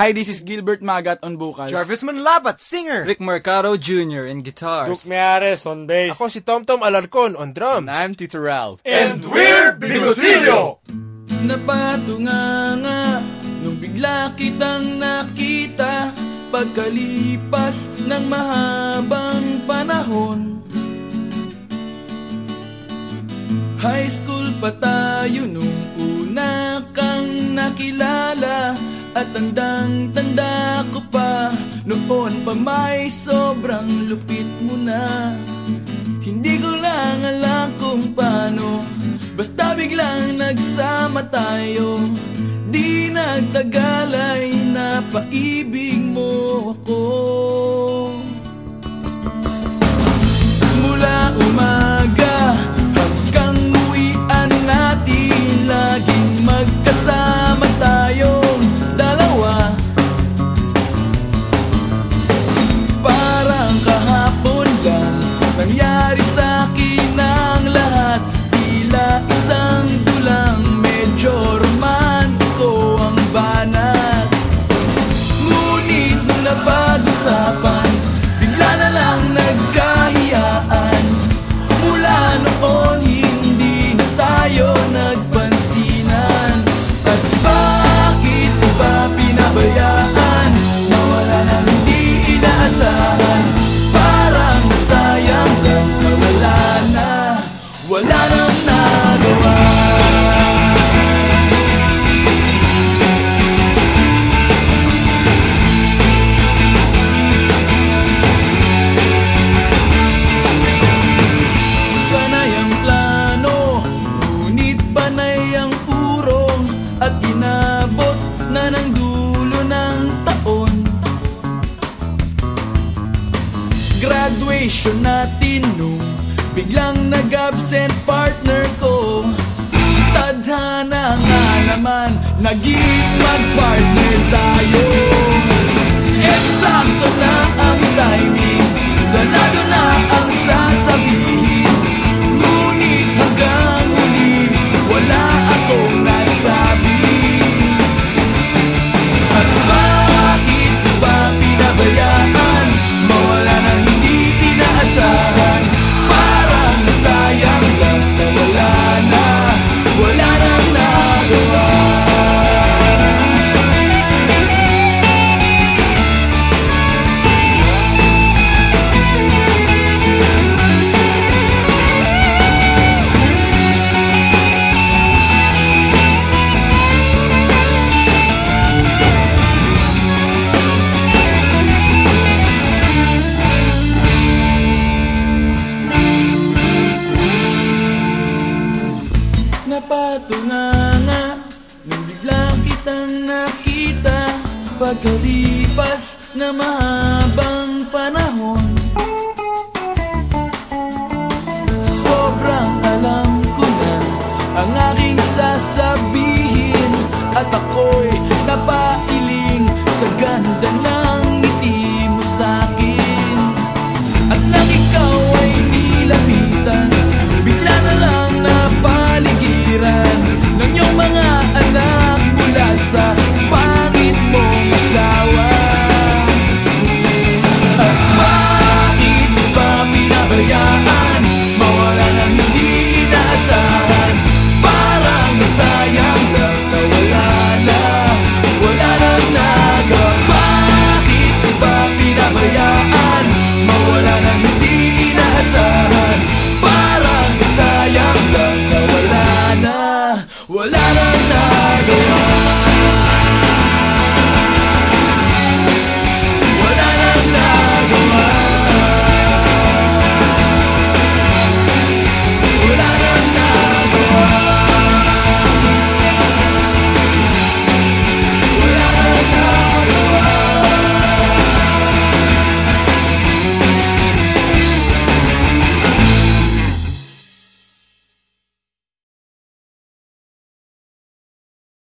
Hi, this is Gilbert Magat on vocals. Jarvis Manlabat, singer. Rick Mercado Jr. in guitars. Duke Meares on bass. Ako si Tom Tom Alarcon on drums. I'm Tito Ralph. And we're Bigotillo! Napatunganga nung bigla kitang nakita Pagkalipas ng mahabang panahon High school pa tayo nung una kang nakilala At tandang-tanda ko pa Noon pa may sobrang lupit mo na. Hindi ko lang alam kung paano Basta biglang nagsama tayo. Di nagtagal ay napaibig Graduation natin nung biglang nag-absent partner ko. Tadhana nga naman, naging mag-partner tayo. Eksakto na ang timing, ganado na ang sasabihin nakita Pagkalipas na mahabang panahon